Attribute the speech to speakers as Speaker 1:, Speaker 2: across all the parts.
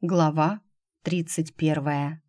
Speaker 1: Глава 31.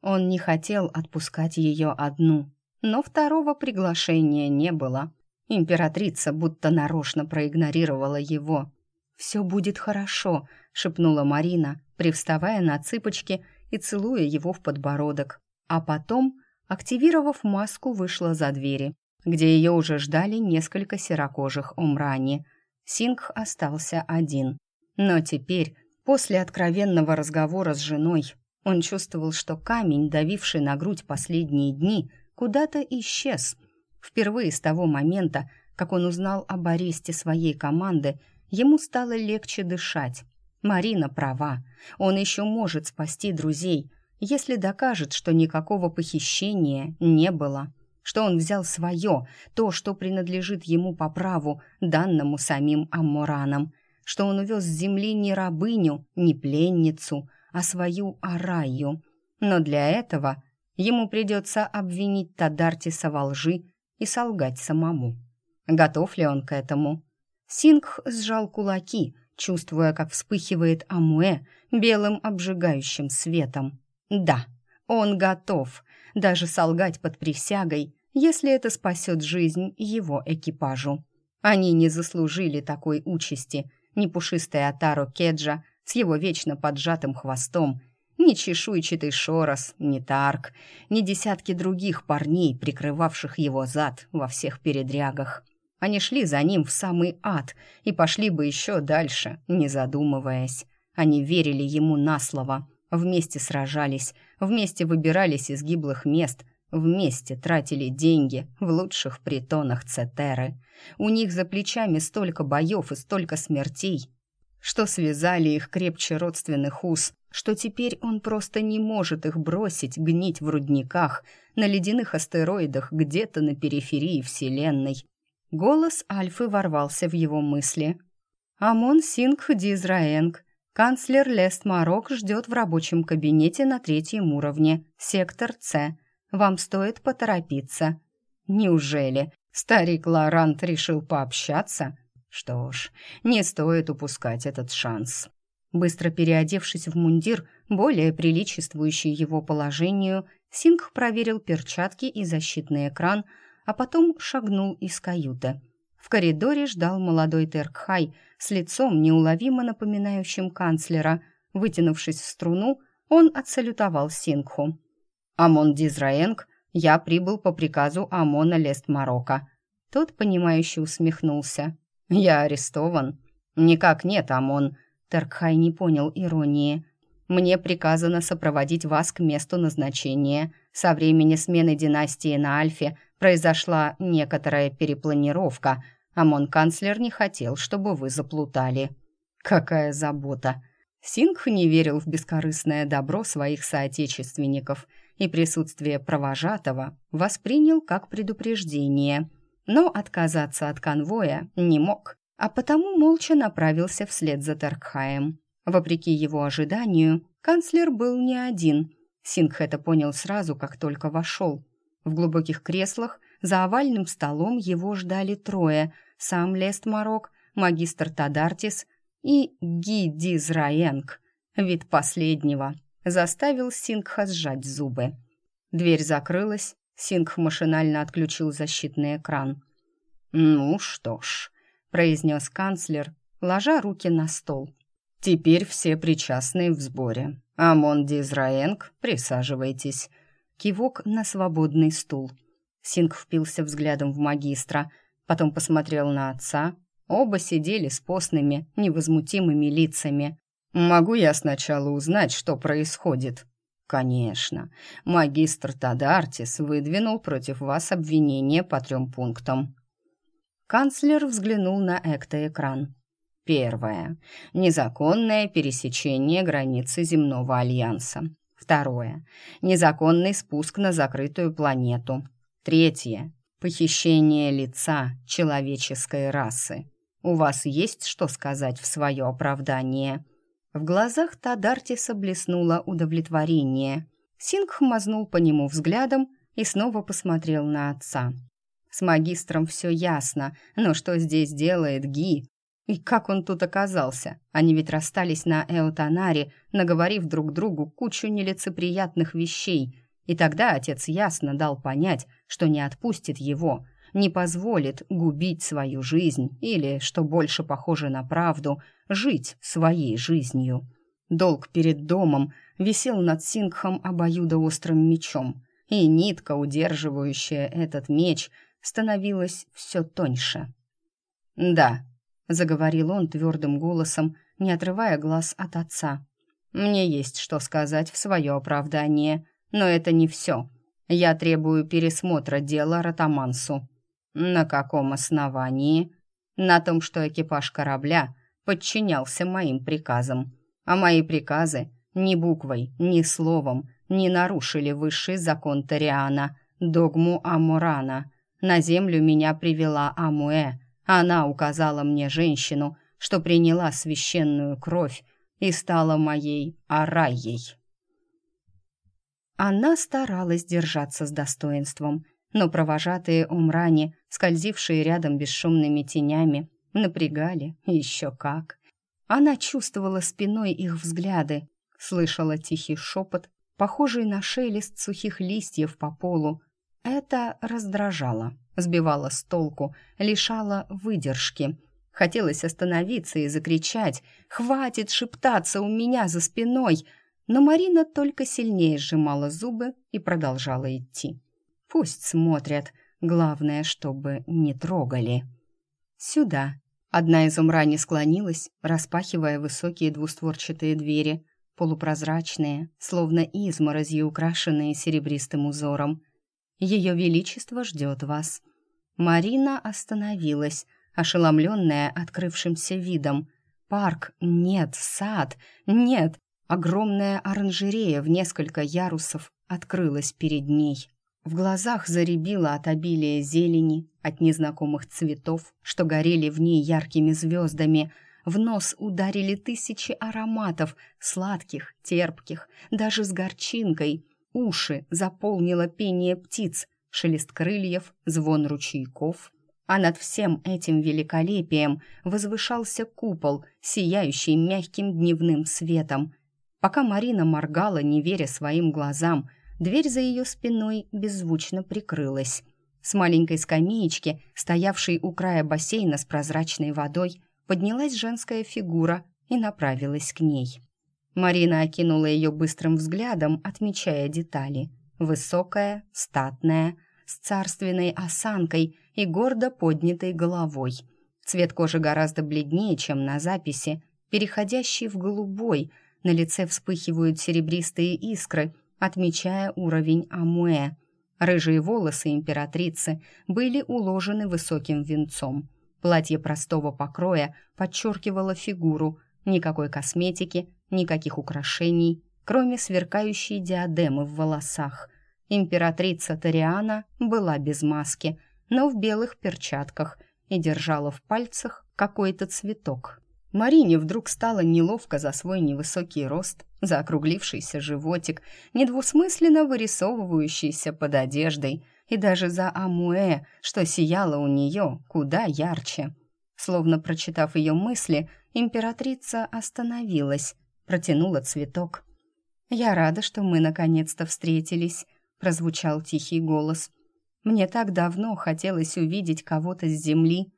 Speaker 1: Он не хотел отпускать ее одну, но второго приглашения не было. Императрица будто нарочно проигнорировала его. «Все будет хорошо», — шепнула Марина, привставая на цыпочки и целуя его в подбородок. А потом, активировав маску, вышла за двери, где ее уже ждали несколько серокожих омрани. Сингх остался один. Но теперь После откровенного разговора с женой он чувствовал, что камень, давивший на грудь последние дни, куда-то исчез. Впервые с того момента, как он узнал об аресте своей команды, ему стало легче дышать. Марина права, он еще может спасти друзей, если докажет, что никакого похищения не было, что он взял свое, то, что принадлежит ему по праву, данному самим Амморанам, что он увез с земли не рабыню, не пленницу, а свою Араю. Но для этого ему придется обвинить Тадартиса во лжи и солгать самому. Готов ли он к этому? Сингх сжал кулаки, чувствуя, как вспыхивает Амуэ белым обжигающим светом. Да, он готов, даже солгать под присягой, если это спасет жизнь его экипажу. Они не заслужили такой участи, ни пушистый Атаро Кеджа с его вечно поджатым хвостом, ни чешуйчатый Шорос, ни Тарк, ни десятки других парней, прикрывавших его зад во всех передрягах. Они шли за ним в самый ад и пошли бы еще дальше, не задумываясь. Они верили ему на слово, вместе сражались, вместе выбирались из гиблых мест, вместе тратили деньги в лучших притонах Цетеры. У них за плечами столько боев и столько смертей, что связали их крепче родственных уз, что теперь он просто не может их бросить гнить в рудниках на ледяных астероидах где-то на периферии Вселенной. Голос Альфы ворвался в его мысли. «Амон Сингх Дизраэнг, канцлер Лест Марок ждет в рабочем кабинете на третьем уровне, сектор С. Вам стоит поторопиться». «Неужели?» Старик Лорант решил пообщаться? Что ж, не стоит упускать этот шанс. Быстро переодевшись в мундир, более приличествующий его положению, Сингх проверил перчатки и защитный экран, а потом шагнул из каюты. В коридоре ждал молодой Теркхай с лицом, неуловимо напоминающим канцлера. Вытянувшись в струну, он отсалютовал Сингху. «Амон Дизраенг я прибыл по приказу Амона Лест Марокко». Тот, понимающе усмехнулся. «Я арестован?» «Никак нет, Амон». Таркхай не понял иронии. «Мне приказано сопроводить вас к месту назначения. Со времени смены династии на Альфе произошла некоторая перепланировка. Амон-канцлер не хотел, чтобы вы заплутали». «Какая забота!» Сингх не верил в бескорыстное добро своих соотечественников – и присутствие провожатого воспринял как предупреждение, но отказаться от конвоя не мог, а потому молча направился вслед за Таркхаем. Вопреки его ожиданию, канцлер был не один. Сингх это понял сразу, как только вошел. В глубоких креслах за овальным столом его ждали трое – сам Лест Марок, магистр Тадартис и Ги Дизраенг. Вид последнего заставил Сингха сжать зубы. Дверь закрылась, Сингх машинально отключил защитный экран. «Ну что ж», — произнес канцлер, ложа руки на стол. «Теперь все причастные в сборе. Амон Дизраенг, присаживайтесь». Кивок на свободный стул. Синг впился взглядом в магистра, потом посмотрел на отца. Оба сидели с постными, невозмутимыми лицами. «Могу я сначала узнать, что происходит?» «Конечно. Магистр Тадартис выдвинул против вас обвинение по трем пунктам». Канцлер взглянул на эктоэкран. Первое. Незаконное пересечение границы земного альянса. Второе. Незаконный спуск на закрытую планету. Третье. Похищение лица человеческой расы. У вас есть что сказать в свое оправдание?» В глазах Тадартиса блеснуло удовлетворение. Сингх мазнул по нему взглядом и снова посмотрел на отца. С магистром все ясно, но что здесь делает Ги? И как он тут оказался? Они ведь расстались на Эотанаре, наговорив друг другу кучу нелицеприятных вещей. И тогда отец ясно дал понять, что не отпустит его, не позволит губить свою жизнь или, что больше похоже на правду, жить своей жизнью. Долг перед домом висел над Сингхом обоюдоострым мечом, и нитка, удерживающая этот меч, становилась все тоньше. «Да», заговорил он твердым голосом, не отрывая глаз от отца. Мне есть что сказать в свое оправдание, но это не все. Я требую пересмотра дела Ротамансу. На каком основании? На том, что экипаж корабля подчинялся моим приказам. А мои приказы ни буквой, ни словом не нарушили высший закон Ториана, догму Амурана. На землю меня привела Амуэ, она указала мне женщину, что приняла священную кровь и стала моей Арайей. Она старалась держаться с достоинством, но провожатые Умрани, скользившие рядом бесшумными тенями, напрягали еще как. Она чувствовала спиной их взгляды, слышала тихий шепот, похожий на шелест сухих листьев по полу. Это раздражало сбивала с толку, лишала выдержки. Хотелось остановиться и закричать «Хватит шептаться у меня за спиной!» Но Марина только сильнее сжимала зубы и продолжала идти. «Пусть смотрят, главное, чтобы не трогали». «Сюда». Одна из умрани склонилась, распахивая высокие двустворчатые двери, полупрозрачные, словно изморозью украшенные серебристым узором. «Ее Величество ждет вас». Марина остановилась, ошеломленная открывшимся видом. Парк, нет, сад, нет, огромная оранжерея в несколько ярусов открылась перед ней. В глазах заребило от обилия зелени, от незнакомых цветов, что горели в ней яркими звездами. В нос ударили тысячи ароматов, сладких, терпких, даже с горчинкой. Уши заполнило пение птиц — шелест крыльев, звон ручейков. А над всем этим великолепием возвышался купол, сияющий мягким дневным светом. Пока Марина моргала, не веря своим глазам, дверь за ее спиной беззвучно прикрылась. С маленькой скамеечки, стоявшей у края бассейна с прозрачной водой, поднялась женская фигура и направилась к ней. Марина окинула ее быстрым взглядом, отмечая детали. Высокая, статная, с царственной осанкой и гордо поднятой головой. Цвет кожи гораздо бледнее, чем на записи, переходящий в голубой, на лице вспыхивают серебристые искры, отмечая уровень амуэ. Рыжие волосы императрицы были уложены высоким венцом. Платье простого покроя подчеркивало фигуру, никакой косметики, никаких украшений, кроме сверкающей диадемы в волосах. Императрица Ториана была без маски, но в белых перчатках и держала в пальцах какой-то цветок. Марине вдруг стало неловко за свой невысокий рост, за округлившийся животик, недвусмысленно вырисовывающийся под одеждой, и даже за Амуэ, что сияло у нее куда ярче. Словно прочитав ее мысли, императрица остановилась, протянула цветок «Я рада, что мы наконец-то встретились», — прозвучал тихий голос. «Мне так давно хотелось увидеть кого-то с земли.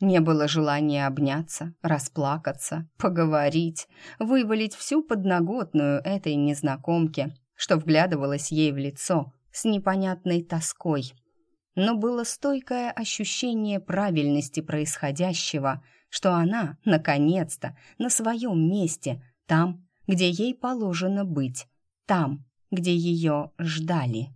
Speaker 1: Не было желания обняться, расплакаться, поговорить, вывалить всю подноготную этой незнакомке, что вглядывалась ей в лицо с непонятной тоской. Но было стойкое ощущение правильности происходящего, что она, наконец-то, на своем месте, там, где ей положено быть, там, где ее ждали.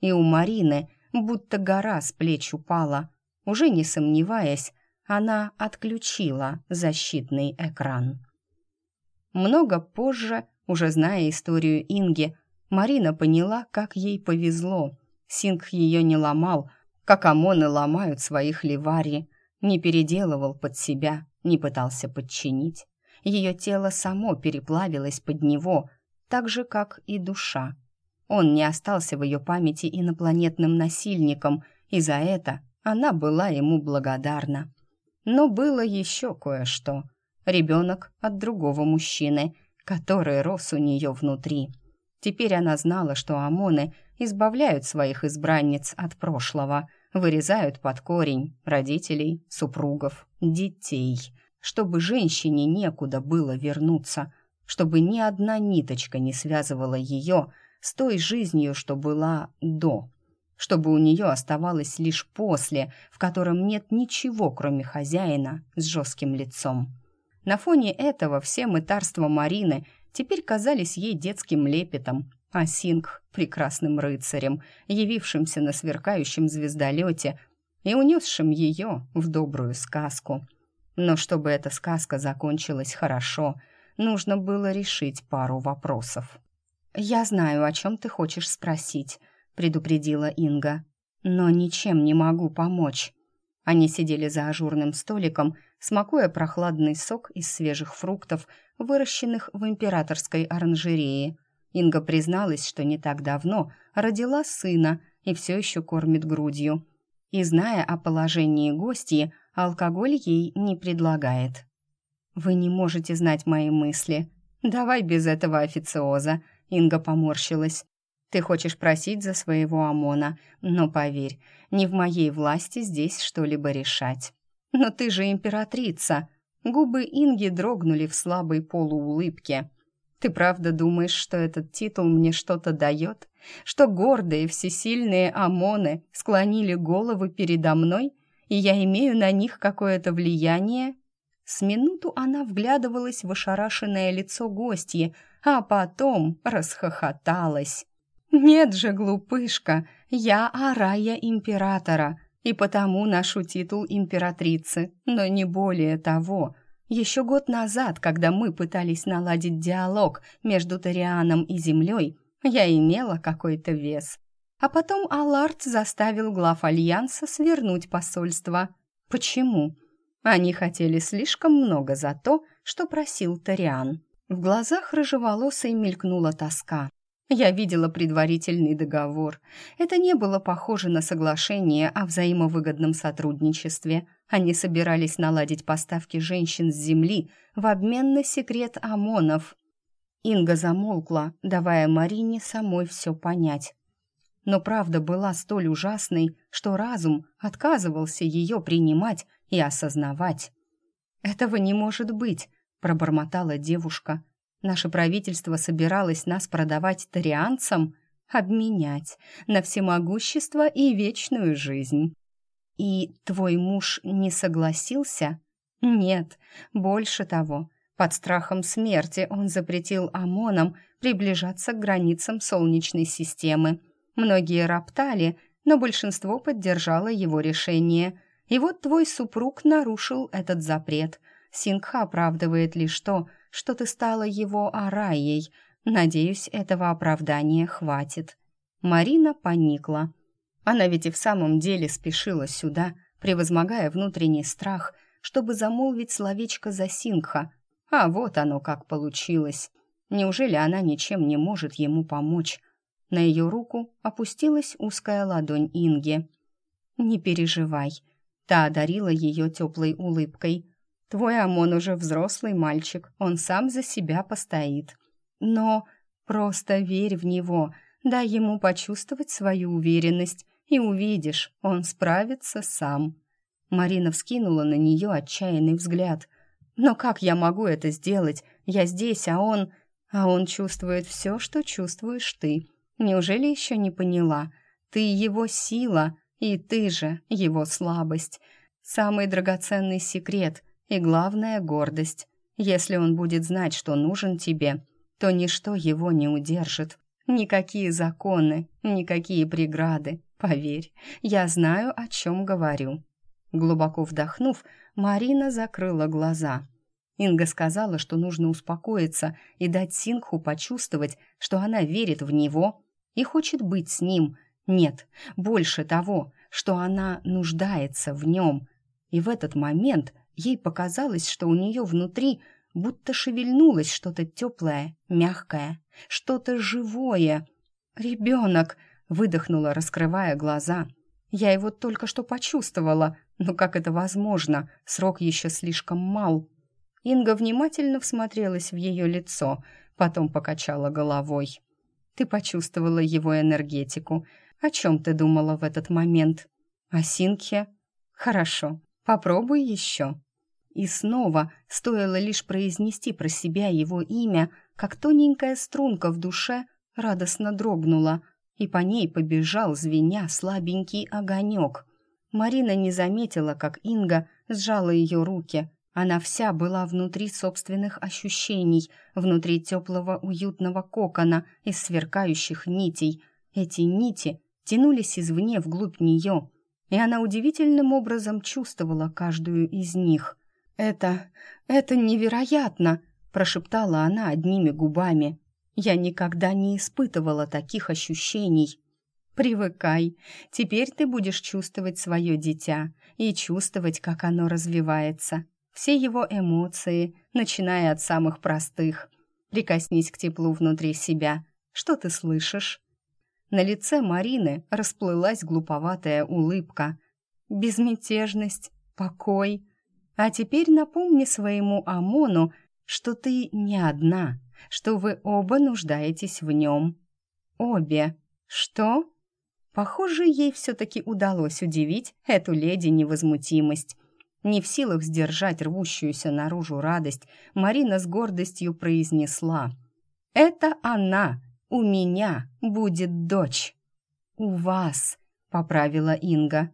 Speaker 1: И у Марины будто гора с плеч упала. Уже не сомневаясь, она отключила защитный экран. Много позже, уже зная историю Инги, Марина поняла, как ей повезло. Синг ее не ломал, как ОМОНы ломают своих ливари, не переделывал под себя, не пытался подчинить. Ее тело само переплавилось под него, так же, как и душа. Он не остался в ее памяти инопланетным насильником, и за это она была ему благодарна. Но было еще кое-что. Ребенок от другого мужчины, который рос у нее внутри. Теперь она знала, что ОМОНы избавляют своих избранниц от прошлого, вырезают под корень родителей, супругов, детей, чтобы женщине некуда было вернуться, чтобы ни одна ниточка не связывала ее с той жизнью, что была до, чтобы у нее оставалось лишь после, в котором нет ничего, кроме хозяина с жестким лицом. На фоне этого все мытарства Марины теперь казались ей детским лепетом, а Синг — прекрасным рыцарем, явившимся на сверкающем звездолете и унесшим ее в добрую сказку. Но чтобы эта сказка закончилась хорошо, нужно было решить пару вопросов. «Я знаю, о чем ты хочешь спросить», — предупредила Инга. «Но ничем не могу помочь». Они сидели за ажурным столиком, смакуя прохладный сок из свежих фруктов, выращенных в императорской оранжерее. Инга призналась, что не так давно родила сына и все еще кормит грудью. И, зная о положении гостьи, алкоголь ей не предлагает. «Вы не можете знать мои мысли. Давай без этого официоза», — Инга поморщилась. «Ты хочешь просить за своего ОМОНа, но поверь, не в моей власти здесь что-либо решать». «Но ты же императрица!» Губы Инги дрогнули в слабой полуулыбке. «Ты правда думаешь, что этот титул мне что-то дает? Что гордые, всесильные ОМОНы склонили головы передо мной, и я имею на них какое-то влияние?» С минуту она вглядывалась в ошарашенное лицо гостьи, а потом расхохоталась. «Нет же, глупышка, я Арая Императора, и потому ношу титул императрицы, но не более того. Еще год назад, когда мы пытались наладить диалог между Торианом и Землей, я имела какой-то вес. А потом Аларт заставил глав Альянса свернуть посольство. Почему? Они хотели слишком много за то, что просил Ториан. В глазах рыжеволосой мелькнула тоска. Я видела предварительный договор. Это не было похоже на соглашение о взаимовыгодном сотрудничестве. Они собирались наладить поставки женщин с земли в обмен на секрет ОМОНов. Инга замолкла, давая Марине самой все понять. Но правда была столь ужасной, что разум отказывался ее принимать и осознавать. «Этого не может быть», — пробормотала девушка. Наше правительство собиралось нас продавать тарианцам, обменять на всемогущество и вечную жизнь. И твой муж не согласился? Нет, больше того, под страхом смерти он запретил ОМОНам приближаться к границам Солнечной системы. Многие роптали, но большинство поддержало его решение. И вот твой супруг нарушил этот запрет. Сингха оправдывает лишь то, что ты стала его араей. Надеюсь, этого оправдания хватит». Марина поникла. Она ведь и в самом деле спешила сюда, превозмогая внутренний страх, чтобы замолвить словечко за Сингха. А вот оно как получилось. Неужели она ничем не может ему помочь? На ее руку опустилась узкая ладонь Инги. «Не переживай», — та одарила ее теплой улыбкой. Твой Амон уже взрослый мальчик, он сам за себя постоит. Но просто верь в него, дай ему почувствовать свою уверенность, и увидишь, он справится сам». Марина вскинула на нее отчаянный взгляд. «Но как я могу это сделать? Я здесь, а он...» «А он чувствует все, что чувствуешь ты. Неужели еще не поняла? Ты его сила, и ты же его слабость. Самый драгоценный секрет — и главная гордость. Если он будет знать, что нужен тебе, то ничто его не удержит. Никакие законы, никакие преграды. Поверь, я знаю, о чем говорю». Глубоко вдохнув, Марина закрыла глаза. Инга сказала, что нужно успокоиться и дать Сингху почувствовать, что она верит в него и хочет быть с ним. Нет, больше того, что она нуждается в нем. И в этот момент Ей показалось, что у нее внутри будто шевельнулось что-то теплое, мягкое, что-то живое. «Ребенок!» — выдохнула, раскрывая глаза. «Я его только что почувствовала. Но как это возможно? Срок еще слишком мал. Инга внимательно всмотрелась в ее лицо, потом покачала головой. Ты почувствовала его энергетику. О чем ты думала в этот момент? О Синхе? Хорошо, попробуй еще. И снова, стоило лишь произнести про себя его имя, как тоненькая струнка в душе радостно дрогнула, и по ней побежал, звеня, слабенький огонек. Марина не заметила, как Инга сжала ее руки. Она вся была внутри собственных ощущений, внутри теплого уютного кокона из сверкающих нитей. Эти нити тянулись извне вглубь нее, и она удивительным образом чувствовала каждую из них. «Это... это невероятно!» – прошептала она одними губами. «Я никогда не испытывала таких ощущений». «Привыкай. Теперь ты будешь чувствовать свое дитя и чувствовать, как оно развивается. Все его эмоции, начиная от самых простых. Прикоснись к теплу внутри себя. Что ты слышишь?» На лице Марины расплылась глуповатая улыбка. «Безмятежность, покой. А теперь напомни своему Амону, что ты не одна, что вы оба нуждаетесь в нем. Обе. Что?» Похоже, ей все-таки удалось удивить эту леди невозмутимость. Не в силах сдержать рвущуюся наружу радость, Марина с гордостью произнесла. «Это она, у меня будет дочь». «У вас», — поправила Инга.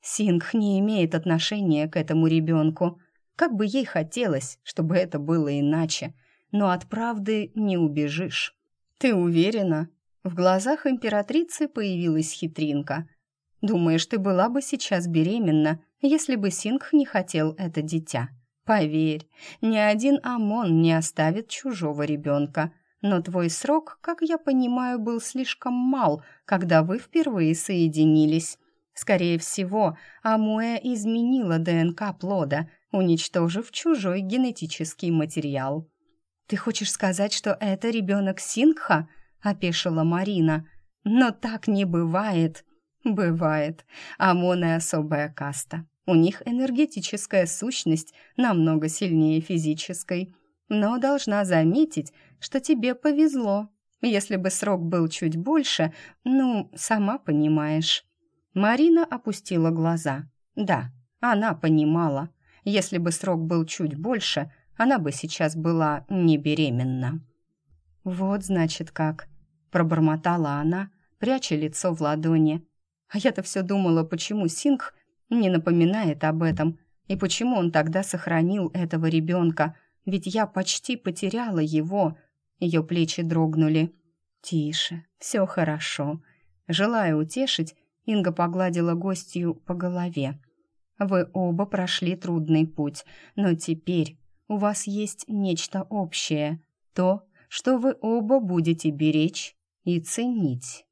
Speaker 1: «Сингх не имеет отношения к этому ребенку. Как бы ей хотелось, чтобы это было иначе, но от правды не убежишь». «Ты уверена?» В глазах императрицы появилась хитринка. «Думаешь, ты была бы сейчас беременна, если бы Сингх не хотел это дитя? Поверь, ни один ОМОН не оставит чужого ребенка. Но твой срок, как я понимаю, был слишком мал, когда вы впервые соединились. Скорее всего, Амуэ изменила ДНК плода, уничтожив чужой генетический материал. Ты хочешь сказать, что это ребенок Сингха? — опешила Марина. «Но так не бывает». «Бывает. Амоны — особая каста. У них энергетическая сущность намного сильнее физической. Но должна заметить, что тебе повезло. Если бы срок был чуть больше, ну, сама понимаешь». Марина опустила глаза. Да, она понимала. Если бы срок был чуть больше, она бы сейчас была не беременна. «Вот, значит, как», — пробормотала она, пряча лицо в ладони. А я-то все думала, почему Сингх не напоминает об этом, и почему он тогда сохранил этого ребенка, ведь я почти потеряла его. Ее плечи дрогнули. «Тише, все хорошо». Желая утешить, Инга погладила гостью по голове. «Вы оба прошли трудный путь, но теперь у вас есть нечто общее, то, что вы оба будете беречь и ценить.